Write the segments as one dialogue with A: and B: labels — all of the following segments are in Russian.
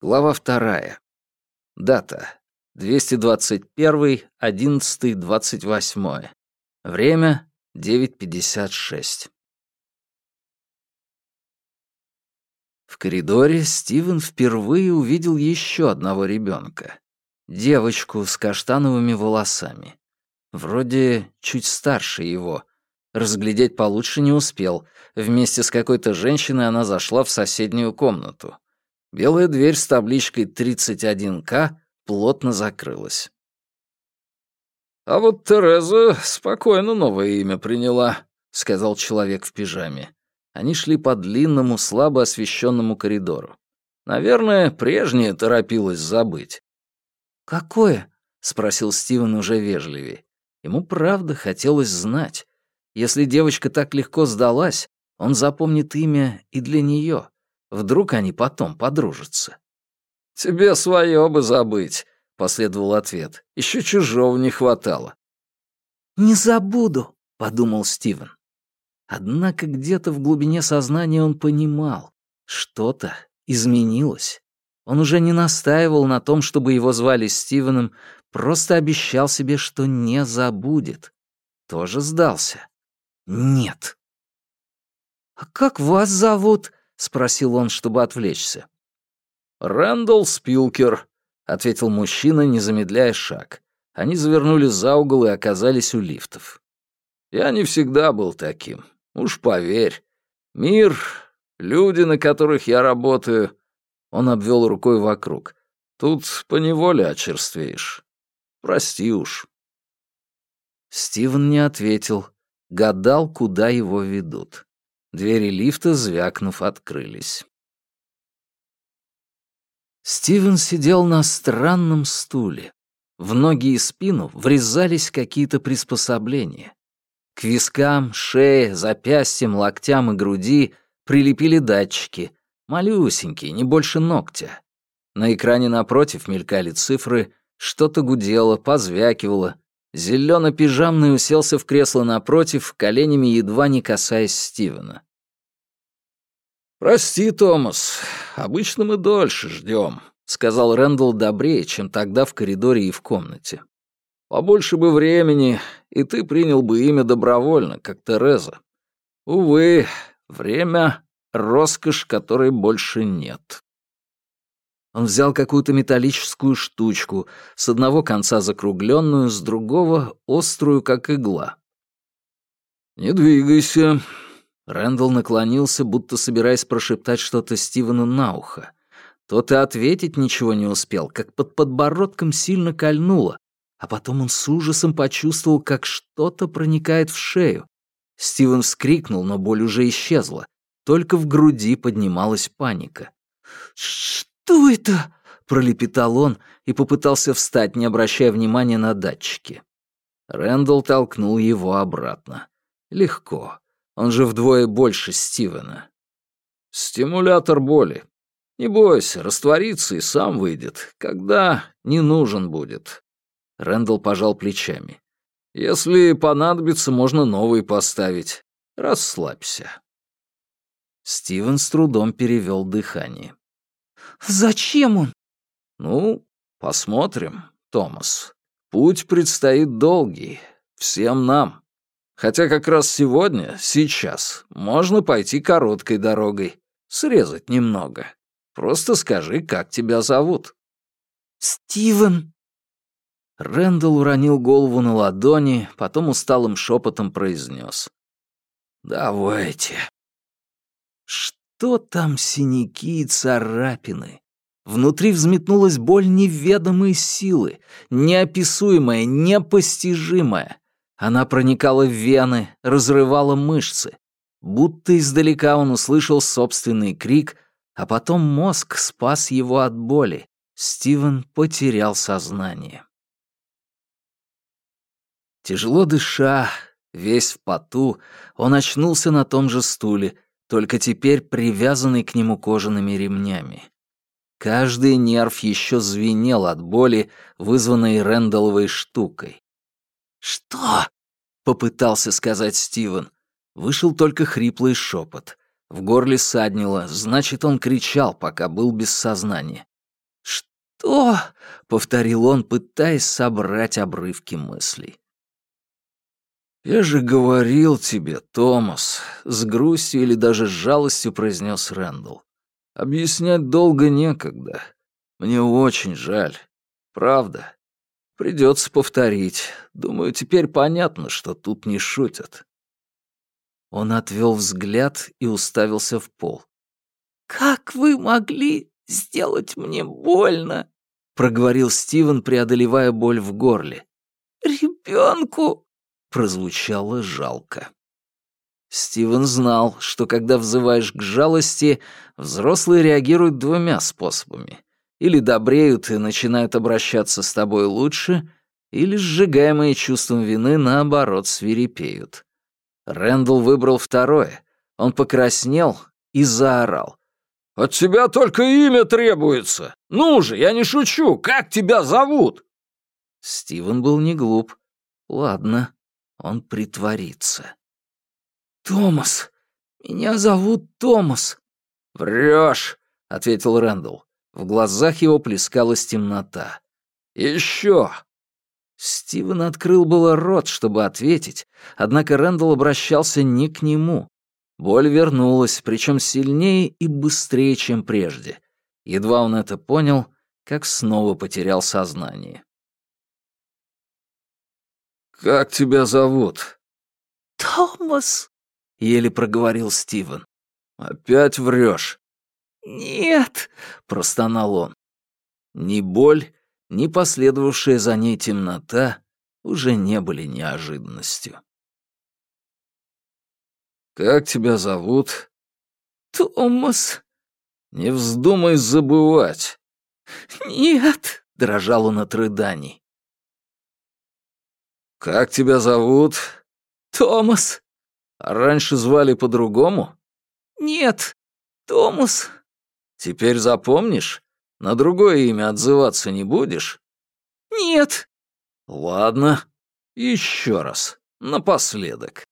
A: Глава вторая. Дата. 221, 11, 28. Время 9.56. В коридоре Стивен впервые увидел еще одного ребенка. Девочку с каштановыми волосами. Вроде чуть старше его. Разглядеть получше не успел. Вместе с какой-то женщиной она зашла в соседнюю комнату. Белая дверь с табличкой 31К плотно закрылась. «А вот Тереза спокойно новое имя приняла», — сказал человек в пижаме. Они шли по длинному, слабо освещенному коридору. Наверное, прежнее торопилась забыть.
B: «Какое?»
A: — спросил Стивен уже вежливее. Ему правда хотелось знать. Если девочка так легко сдалась, он запомнит имя и для нее. Вдруг они потом подружатся. «Тебе свое бы забыть», — последовал ответ. Еще чужого не хватало.
B: «Не забуду», — подумал
A: Стивен. Однако где-то в глубине сознания он понимал, что-то изменилось. Он уже не настаивал на том, чтобы его звали Стивеном, просто обещал себе, что не забудет. Тоже сдался. Нет.
B: «А как вас зовут?» — спросил он, чтобы отвлечься.
A: «Рэндалл Спилкер», — ответил мужчина, не замедляя шаг. Они завернули за угол и оказались у лифтов. «Я не всегда был таким, уж поверь. Мир, люди, на которых я работаю...» Он обвел рукой вокруг. «Тут поневоле очерствеешь. Прости уж». Стивен не ответил, гадал, куда его ведут. Двери лифта, звякнув, открылись. Стивен сидел на странном стуле. В ноги и спину врезались какие-то приспособления. К вискам, шее, запястьям, локтям и груди прилепили датчики, малюсенькие, не больше ногтя. На экране напротив мелькали цифры, что-то гудело, позвякивало. Зелено-пижамный уселся в кресло напротив, коленями едва не касаясь Стивена. «Прости, Томас, обычно мы дольше ждем», — сказал Рэндалл добрее, чем тогда в коридоре и в комнате. «Побольше бы времени, и ты принял бы имя добровольно, как Тереза. Увы, время — роскошь, которой больше нет». Он взял какую-то металлическую штучку, с одного конца закругленную, с другого — острую, как игла. «Не двигайся», Рэндалл наклонился, будто собираясь прошептать что-то Стивену на ухо. Тот и ответить ничего не успел, как под подбородком сильно кольнуло, а потом он с ужасом почувствовал, как что-то проникает в шею. Стивен вскрикнул, но боль уже исчезла. Только в груди поднималась паника.
B: «Что это?»
A: — пролепетал он и попытался встать, не обращая внимания на датчики. Рэндалл толкнул его обратно. Легко. Он же вдвое больше Стивена. Стимулятор боли. Не бойся, растворится и сам выйдет, когда не нужен будет. Рэндалл пожал плечами. Если понадобится, можно новый поставить. Расслабься. Стивен с трудом перевел дыхание.
B: «Зачем он?»
A: «Ну, посмотрим, Томас. Путь предстоит долгий. Всем нам». Хотя как раз сегодня, сейчас, можно пойти короткой дорогой, срезать немного. Просто скажи, как тебя зовут».
B: «Стивен».
A: Рэндалл уронил голову на ладони, потом усталым шепотом произнес. «Давайте». Что там синяки и царапины? Внутри взметнулась боль неведомой силы, неописуемая, непостижимая. Она проникала в вены, разрывала мышцы. Будто издалека он услышал собственный крик, а потом мозг спас его от боли. Стивен потерял сознание. Тяжело дыша, весь в поту, он очнулся на том же стуле, только теперь привязанный к нему кожаными ремнями. Каждый нерв еще звенел от боли, вызванной Рэндалловой штукой. «Что?» — попытался сказать Стивен. Вышел только хриплый шепот. В горле саднило, значит, он кричал, пока был без сознания.
B: «Что?» — повторил он, пытаясь собрать обрывки мыслей.
A: «Я же говорил тебе, Томас», — с грустью или даже с жалостью произнес Рэндалл. «Объяснять долго некогда. Мне очень жаль. Правда. Придется повторить. Думаю, теперь понятно, что тут не шутят».
B: Он отвел взгляд и уставился в пол.
C: «Как вы могли сделать мне больно?»
B: — проговорил Стивен, преодолевая боль в горле.
C: «Ребенку!»
B: — прозвучало жалко. Стивен знал, что когда взываешь к жалости, взрослые реагируют двумя способами. Или добреют и начинают обращаться с тобой лучше, или сжигаемые чувством вины, наоборот, свирепеют. Рэндалл выбрал второе. Он покраснел и заорал.
A: «От тебя только имя требуется! Ну же, я не шучу! Как тебя зовут?»
B: Стивен был не глуп. Ладно, он притворится. «Томас! Меня зовут Томас!»
A: «Врешь!» — ответил Рэндалл. В глазах его плескалась темнота. «Еще!»
B: Стивен открыл было рот, чтобы ответить, однако Рэндалл обращался не к нему. Боль вернулась, причем сильнее и быстрее, чем прежде. Едва он это понял, как снова потерял сознание.
A: «Как тебя зовут?»
C: «Томас», —
B: еле проговорил Стивен.
A: «Опять врешь?»
C: «Нет», —
B: простонал он. Ни боль, ни последовавшая за ней темнота уже не были неожиданностью.
A: «Как тебя зовут?»
C: «Томас».
A: «Не вздумай забывать».
C: «Нет», —
B: дрожал он от рыданий.
A: «Как тебя зовут?»
C: «Томас».
A: «А раньше звали по-другому?»
C: «Нет, Томас».
A: «Теперь запомнишь? На другое имя отзываться не будешь?»
C: «Нет».
A: «Ладно. Еще раз. Напоследок».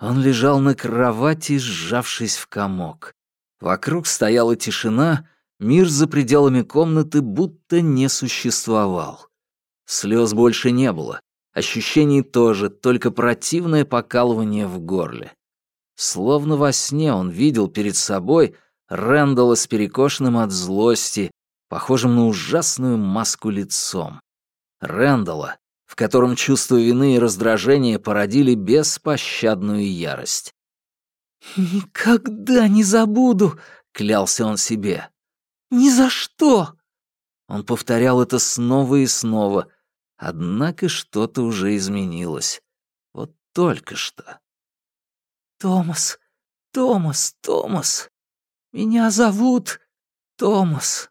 B: Он лежал на кровати, сжавшись в комок. Вокруг стояла тишина, мир за пределами комнаты будто не существовал. Слез больше не было, ощущений тоже, только противное покалывание в горле. Словно во сне он видел перед собой Рэндала с перекошенным от злости, похожим на ужасную маску лицом. Рэндала, в котором чувство вины и раздражения породили беспощадную ярость.
C: «Никогда не забуду», — клялся он себе. «Ни за что!»
B: Он повторял это снова и снова, Однако что-то уже изменилось. Вот только что.
C: «Томас, Томас, Томас, меня зовут Томас».